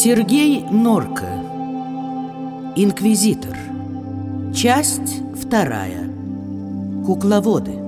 Сергей Норка. Инквизитор. Часть вторая. Кукловоды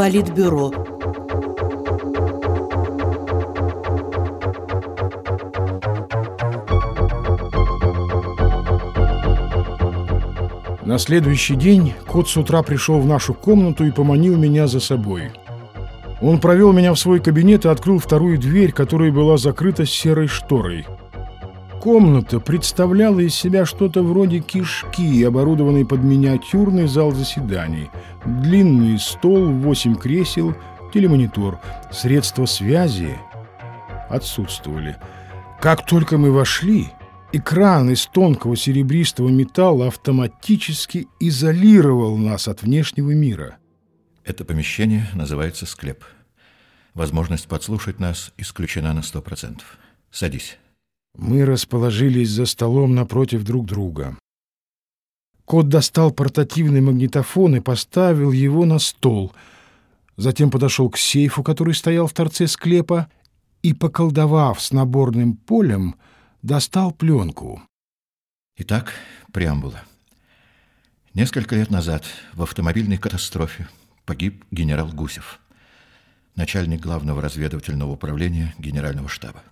Политбюро На следующий день кот с утра пришел в нашу комнату и поманил меня за собой. Он провел меня в свой кабинет и открыл вторую дверь, которая была закрыта серой шторой. Комната представляла из себя что-то вроде кишки, оборудованной под миниатюрный зал заседаний. Длинный стол, восемь кресел, телемонитор. Средства связи отсутствовали. Как только мы вошли, экран из тонкого серебристого металла автоматически изолировал нас от внешнего мира. Это помещение называется склеп. Возможность подслушать нас исключена на сто процентов. Садись. Мы расположились за столом напротив друг друга. Кот достал портативный магнитофон и поставил его на стол. Затем подошел к сейфу, который стоял в торце склепа, и, поколдовав с наборным полем, достал пленку. Итак, преамбула. Несколько лет назад в автомобильной катастрофе погиб генерал Гусев, начальник главного разведывательного управления генерального штаба.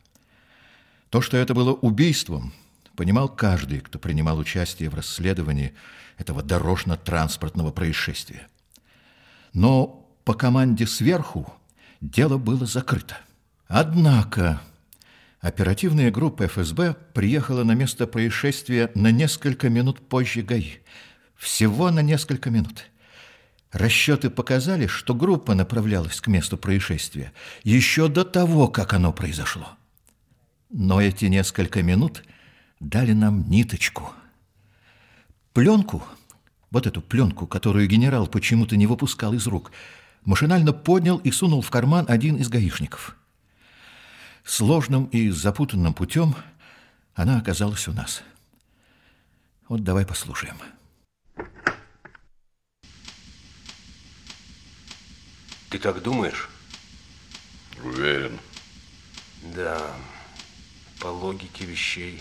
То, что это было убийством, понимал каждый, кто принимал участие в расследовании этого дорожно-транспортного происшествия. Но по команде сверху дело было закрыто. Однако оперативная группа ФСБ приехала на место происшествия на несколько минут позже ГАИ. Всего на несколько минут. Расчеты показали, что группа направлялась к месту происшествия еще до того, как оно произошло. Но эти несколько минут дали нам ниточку. Пленку, вот эту пленку, которую генерал почему-то не выпускал из рук, машинально поднял и сунул в карман один из гаишников. Сложным и запутанным путем она оказалась у нас. Вот давай послушаем. Ты так думаешь? Уверен. Да. По логике вещей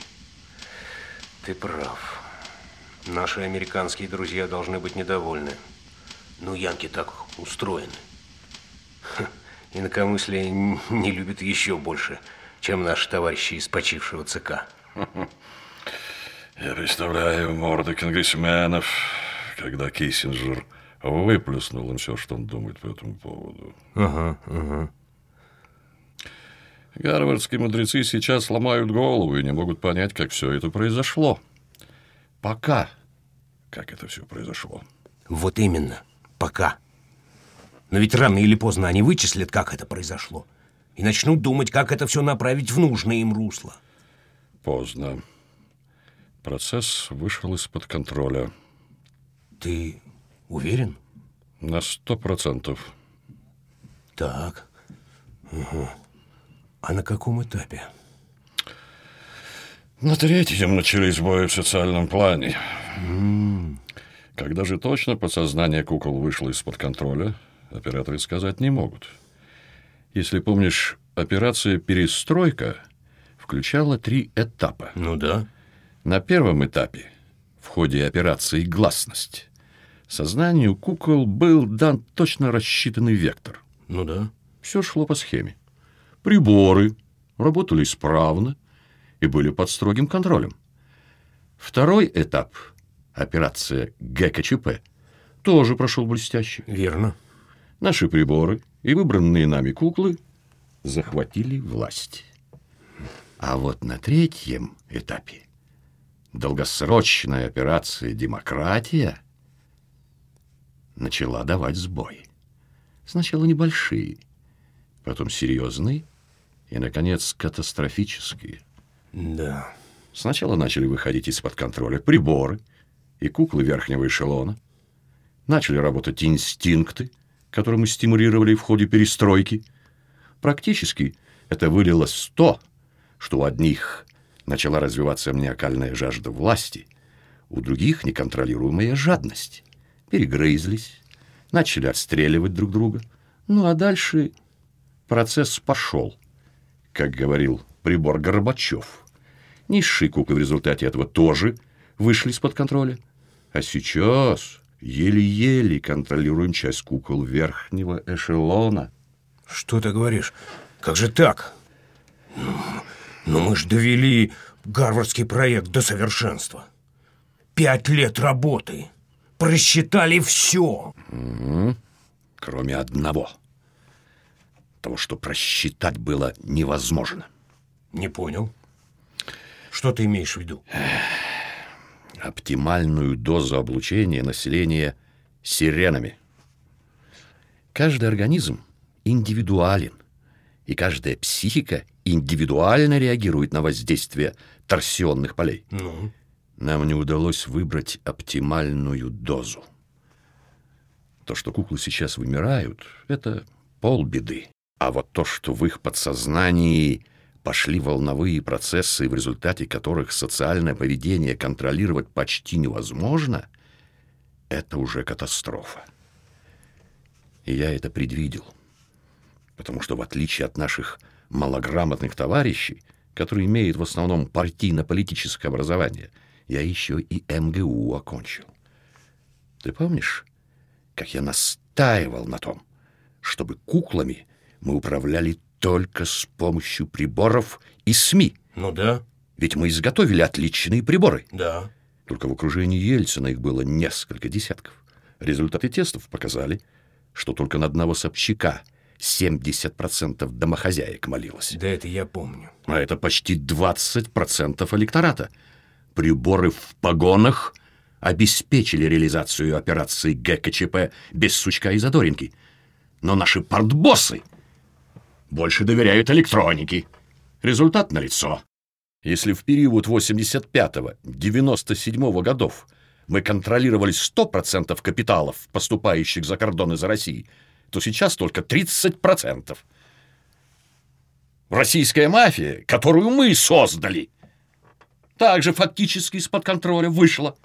ты прав. Наши американские друзья должны быть недовольны. Ну, янки так устроены. Инакомыслие не любят еще больше, чем наши товарищи из почившего ЦК. Я представляю морды конгрессменов, когда Киссинджер выплюснул им все, что он думает по этому поводу. Ага, ага. Гарвардские мудрецы сейчас ломают голову и не могут понять, как все это произошло. Пока. Как это все произошло. Вот именно. Пока. Но ведь рано или поздно они вычислят, как это произошло. И начнут думать, как это все направить в нужное им русло. Поздно. Процесс вышел из-под контроля. Ты уверен? На сто процентов. Так. Угу. А на каком этапе? На третьем начались бои в социальном плане. Mm. Когда же точно подсознание кукол вышло из-под контроля, операторы сказать не могут. Если помнишь, операция «Перестройка» включала три этапа. Ну да. На первом этапе, в ходе операции «Гласность», сознанию кукол был дан точно рассчитанный вектор. Ну да. Все шло по схеме. Приборы работали исправно и были под строгим контролем. Второй этап, операция ГКЧП, тоже прошел блестяще. Верно. Наши приборы и выбранные нами куклы захватили власть. А вот на третьем этапе долгосрочная операция «Демократия» начала давать сбой. Сначала небольшие, потом серьезные – и, наконец, катастрофические. Да. Сначала начали выходить из-под контроля приборы, и куклы верхнего эшелона. Начали работать инстинкты, которые мы стимулировали в ходе перестройки. Практически это вылилось в то, что у одних начала развиваться маниакальная жажда власти, у других неконтролируемая жадность. Перегрызлись, начали отстреливать друг друга. Ну а дальше процесс пошел, как говорил прибор Горбачев. Низшие куклы в результате этого тоже вышли из-под контроля. А сейчас еле-еле контролируем часть кукол верхнего эшелона. Что ты говоришь? Как же так? Ну, ну мы ж довели гарвардский проект до совершенства. Пять лет работы. Просчитали все. Угу. Кроме одного. Того, что просчитать было невозможно. Не понял. Что ты имеешь в виду? Оптимальную дозу облучения населения сиренами. Каждый организм индивидуален, и каждая психика индивидуально реагирует на воздействие торсионных полей. Ну? Нам не удалось выбрать оптимальную дозу. То, что куклы сейчас вымирают, это полбеды. А вот то, что в их подсознании пошли волновые процессы, в результате которых социальное поведение контролировать почти невозможно, это уже катастрофа. И я это предвидел. Потому что, в отличие от наших малограмотных товарищей, которые имеют в основном партийно-политическое образование, я еще и МГУ окончил. Ты помнишь, как я настаивал на том, чтобы куклами мы управляли только с помощью приборов и СМИ. Ну да. Ведь мы изготовили отличные приборы. Да. Только в окружении Ельцина их было несколько десятков. Результаты тестов показали, что только на одного Собчака 70% домохозяек молилось. Да это я помню. А это почти 20% электората. Приборы в погонах обеспечили реализацию операции ГКЧП без сучка и задоринки. Но наши портбоссы больше доверяют электронике. Результат налицо. Если в период 85-97 годов мы контролировали 100% капиталов, поступающих за кордоны за Россией, то сейчас только 30%. Российская мафия, которую мы создали, также фактически из-под контроля вышла.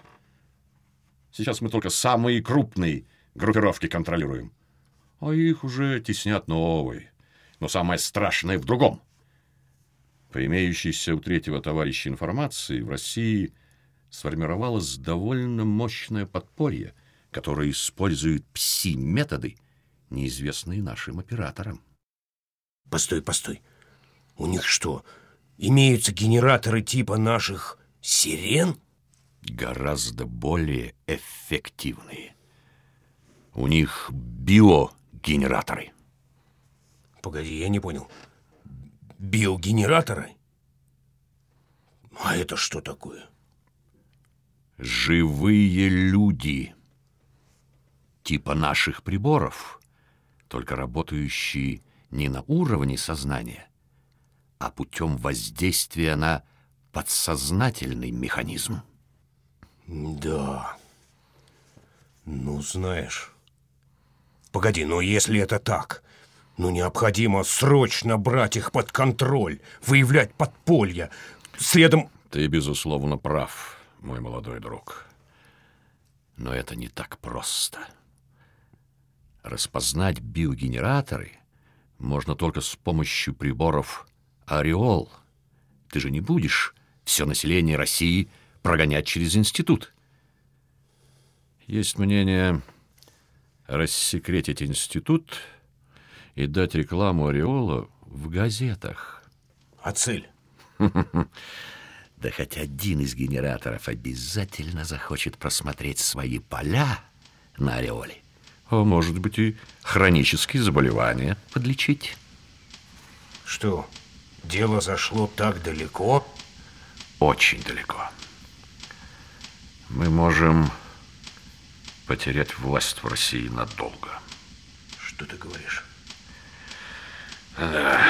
Сейчас мы только самые крупные группировки контролируем. А их уже теснят новые. Но самое страшное в другом. По имеющейся у третьего товарища информации, в России сформировалось довольно мощное подполье, которое использует пси-методы, неизвестные нашим операторам. Постой, постой. У них что, имеются генераторы типа наших сирен? Гораздо более эффективные. У них биогенераторы. Погоди, я не понял. Биогенераторы? А это что такое? Живые люди. Типа наших приборов, только работающие не на уровне сознания, а путем воздействия на подсознательный механизм. Да. Ну, знаешь. Погоди, но если это так, ну, необходимо срочно брать их под контроль, выявлять подполья. Следом... Ты, безусловно, прав, мой молодой друг. Но это не так просто. Распознать биогенераторы можно только с помощью приборов «Ореол». Ты же не будешь все население России прогонять через институт. Есть мнение рассекретить институт и дать рекламу «Ореола» в газетах. А цель? Да хоть один из генераторов обязательно захочет просмотреть свои поля на «Ореоле». А может быть и хронические заболевания подлечить. Что, дело зашло так далеко? Очень далеко. Мы можем потерять власть в России надолго. Что ты говоришь? Да.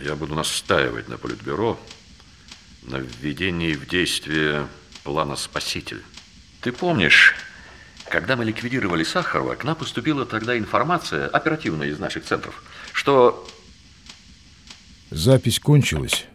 Я буду настаивать на Политбюро на введении в действие плана «Спаситель». Ты помнишь, когда мы ликвидировали Сахарова, к нам поступила тогда информация, оперативная из наших центров, что Запись кончилась,